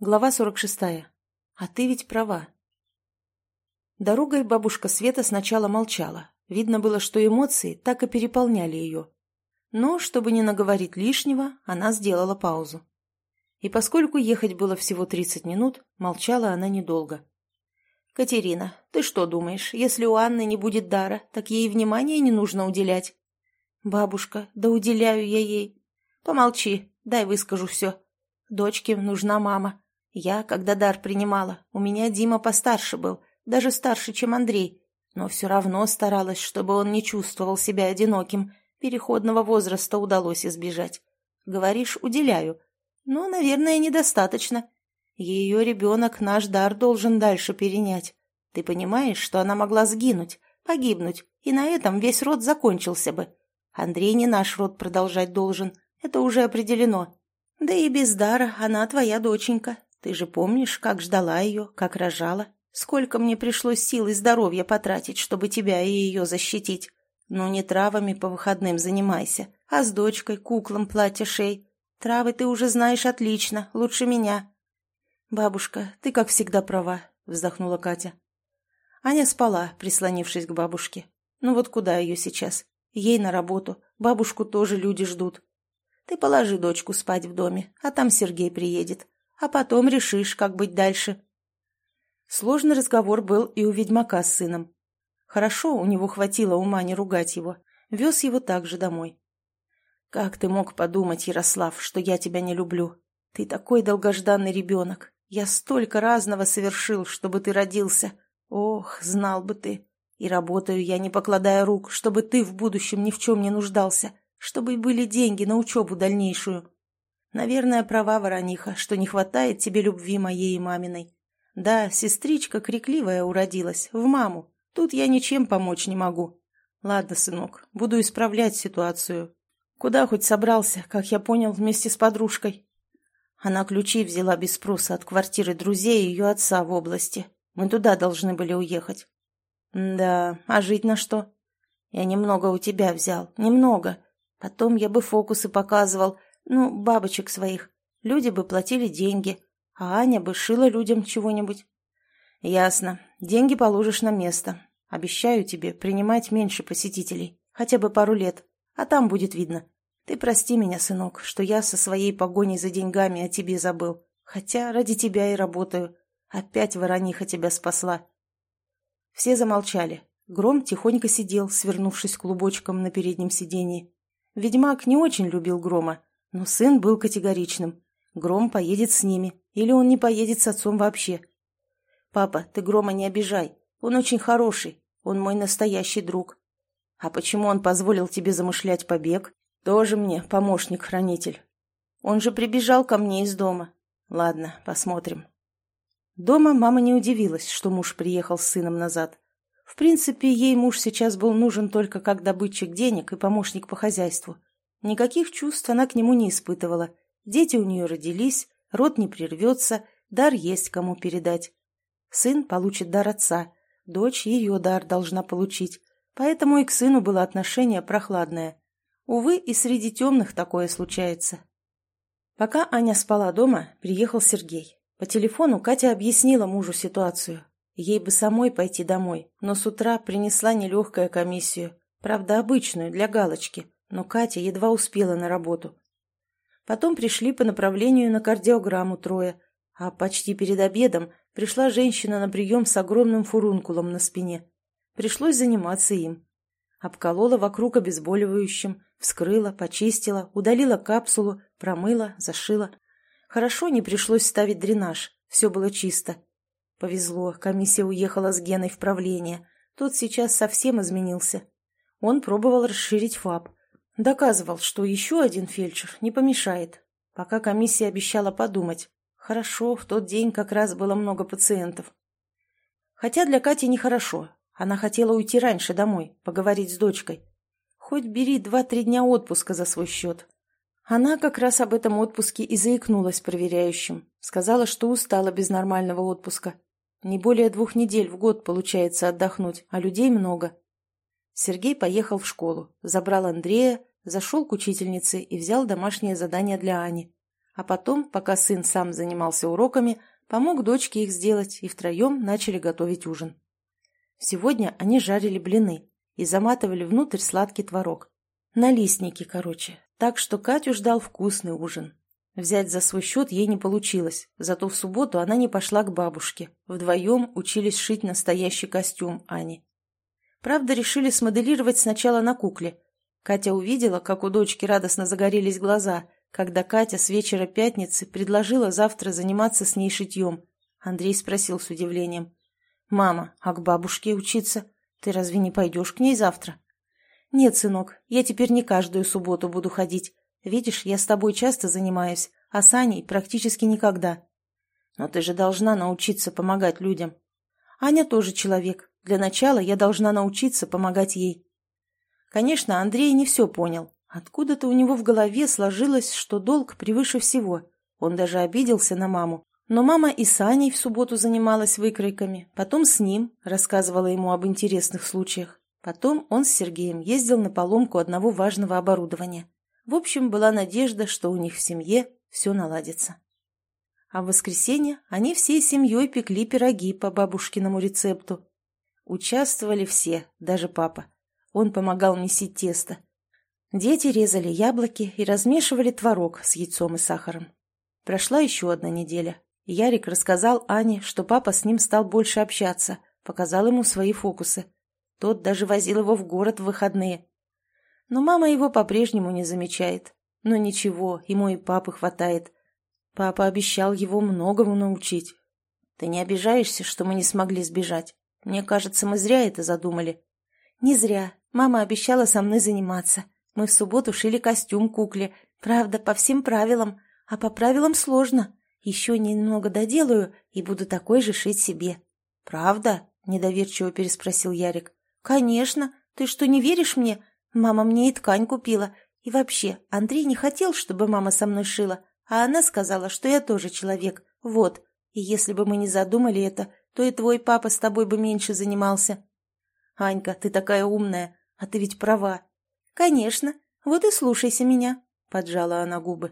Глава 46. А ты ведь права. Дорогой бабушка Света сначала молчала. Видно было, что эмоции так и переполняли ее. Но, чтобы не наговорить лишнего, она сделала паузу. И поскольку ехать было всего 30 минут, молчала она недолго. «Катерина, ты что думаешь, если у Анны не будет дара, так ей внимания не нужно уделять?» «Бабушка, да уделяю я ей». «Помолчи, дай выскажу все. Дочке нужна мама. Я, когда дар принимала, у меня Дима постарше был, даже старше, чем Андрей, но все равно старалась, чтобы он не чувствовал себя одиноким. Переходного возраста удалось избежать. Говоришь, уделяю. Но, наверное, недостаточно. Ее ребенок наш дар должен дальше перенять. Ты понимаешь, что она могла сгинуть, погибнуть, и на этом весь род закончился бы. Андрей не наш род продолжать должен, это уже определено. Да и без дара она твоя доченька, ты же помнишь, как ждала ее, как рожала? Сколько мне пришлось сил и здоровья потратить, чтобы тебя и ее защитить? Ну, не травами по выходным занимайся, а с дочкой, куклам платье шей. Травы ты уже знаешь отлично, лучше меня. Бабушка, ты, как всегда, права, вздохнула Катя. Аня спала, прислонившись к бабушке. Ну вот куда ее сейчас? Ей на работу. Бабушку тоже люди ждут. Ты положи дочку спать в доме, а там Сергей приедет а потом решишь, как быть дальше. Сложный разговор был и у ведьмака с сыном. Хорошо, у него хватило ума не ругать его. Вез его также домой. «Как ты мог подумать, Ярослав, что я тебя не люблю? Ты такой долгожданный ребенок. Я столько разного совершил, чтобы ты родился. Ох, знал бы ты. И работаю я, не покладая рук, чтобы ты в будущем ни в чем не нуждался, чтобы были деньги на учебу дальнейшую. Наверное, права Ворониха, что не хватает тебе любви моей и маминой. Да, сестричка крикливая уродилась, в маму. Тут я ничем помочь не могу. Ладно, сынок, буду исправлять ситуацию. Куда хоть собрался, как я понял, вместе с подружкой? Она ключи взяла без спроса от квартиры друзей ее отца в области. Мы туда должны были уехать. Да, а жить на что? Я немного у тебя взял, немного. Потом я бы фокусы показывал, ну, бабочек своих. Люди бы платили деньги, а Аня бы шила людям чего-нибудь. Ясно. Деньги положишь на место. Обещаю тебе принимать меньше посетителей. Хотя бы пару лет. А там будет видно. Ты прости меня, сынок, что я со своей погоней за деньгами о тебе забыл. Хотя ради тебя и работаю. Опять ворониха тебя спасла. Все замолчали. Гром тихонько сидел, свернувшись клубочком на переднем сиденье. Ведьмак не очень любил Грома, но сын был категоричным. Гром поедет с ними, или он не поедет с отцом вообще. «Папа, ты Грома не обижай. Он очень хороший. Он мой настоящий друг. А почему он позволил тебе замышлять побег? Тоже мне помощник-хранитель. Он же прибежал ко мне из дома. Ладно, посмотрим». Дома мама не удивилась, что муж приехал с сыном назад. В принципе, ей муж сейчас был нужен только как добытчик денег и помощник по хозяйству. Никаких чувств она к нему не испытывала. Дети у нее родились, род не прервется, дар есть кому передать. Сын получит дар отца, дочь ее дар должна получить, поэтому и к сыну было отношение прохладное. Увы, и среди темных такое случается. Пока Аня спала дома, приехал Сергей. По телефону Катя объяснила мужу ситуацию. Ей бы самой пойти домой, но с утра принесла нелегкая комиссию, правда обычную, для галочки – но Катя едва успела на работу. Потом пришли по направлению на кардиограмму трое, а почти перед обедом пришла женщина на прием с огромным фурункулом на спине. Пришлось заниматься им. Обколола вокруг обезболивающим, вскрыла, почистила, удалила капсулу, промыла, зашила. Хорошо не пришлось ставить дренаж, все было чисто. Повезло, комиссия уехала с Геной в правление. Тот сейчас совсем изменился. Он пробовал расширить ФАП, Доказывал, что еще один фельдшер не помешает, пока комиссия обещала подумать. Хорошо, в тот день как раз было много пациентов. Хотя для Кати нехорошо. Она хотела уйти раньше домой, поговорить с дочкой. Хоть бери два-три дня отпуска за свой счет. Она как раз об этом отпуске и заикнулась проверяющим. Сказала, что устала без нормального отпуска. Не более двух недель в год получается отдохнуть, а людей много. Сергей поехал в школу, забрал Андрея, зашел к учительнице и взял домашнее задание для Ани. А потом, пока сын сам занимался уроками, помог дочке их сделать и втроем начали готовить ужин. Сегодня они жарили блины и заматывали внутрь сладкий творог. Налистники, короче. Так что Катю ждал вкусный ужин. Взять за свой счет ей не получилось, зато в субботу она не пошла к бабушке. Вдвоем учились шить настоящий костюм Ани. Правда, решили смоделировать сначала на кукле. Катя увидела, как у дочки радостно загорелись глаза, когда Катя с вечера пятницы предложила завтра заниматься с ней шитьем. Андрей спросил с удивлением. «Мама, а к бабушке учиться? Ты разве не пойдешь к ней завтра?» «Нет, сынок, я теперь не каждую субботу буду ходить. Видишь, я с тобой часто занимаюсь, а с Аней практически никогда. Но ты же должна научиться помогать людям. Аня тоже человек. Для начала я должна научиться помогать ей. Конечно, Андрей не все понял. Откуда-то у него в голове сложилось, что долг превыше всего. Он даже обиделся на маму. Но мама и с Аней в субботу занималась выкройками, потом с ним, рассказывала ему об интересных случаях. Потом он с Сергеем ездил на поломку одного важного оборудования. В общем, была надежда, что у них в семье все наладится. А в воскресенье они всей семьей пекли пироги по бабушкиному рецепту. Участвовали все, даже папа. Он помогал месить тесто. Дети резали яблоки и размешивали творог с яйцом и сахаром. Прошла еще одна неделя. Ярик рассказал Ане, что папа с ним стал больше общаться, показал ему свои фокусы. Тот даже возил его в город в выходные. Но мама его по-прежнему не замечает. Но ничего, ему и папы хватает. Папа обещал его многому научить. Ты не обижаешься, что мы не смогли сбежать? Мне кажется, мы зря это задумали. Не зря. Мама обещала со мной заниматься. Мы в субботу шили костюм кукле. Правда, по всем правилам. А по правилам сложно. Еще немного доделаю и буду такой же шить себе. Правда? Недоверчиво переспросил Ярик. Конечно. Ты что, не веришь мне? Мама мне и ткань купила. И вообще, Андрей не хотел, чтобы мама со мной шила, а она сказала, что я тоже человек. Вот. И если бы мы не задумали это, то и твой папа с тобой бы меньше занимался. Анька, ты такая умная, а ты ведь права. Конечно. Вот и слушайся меня, поджала она губы.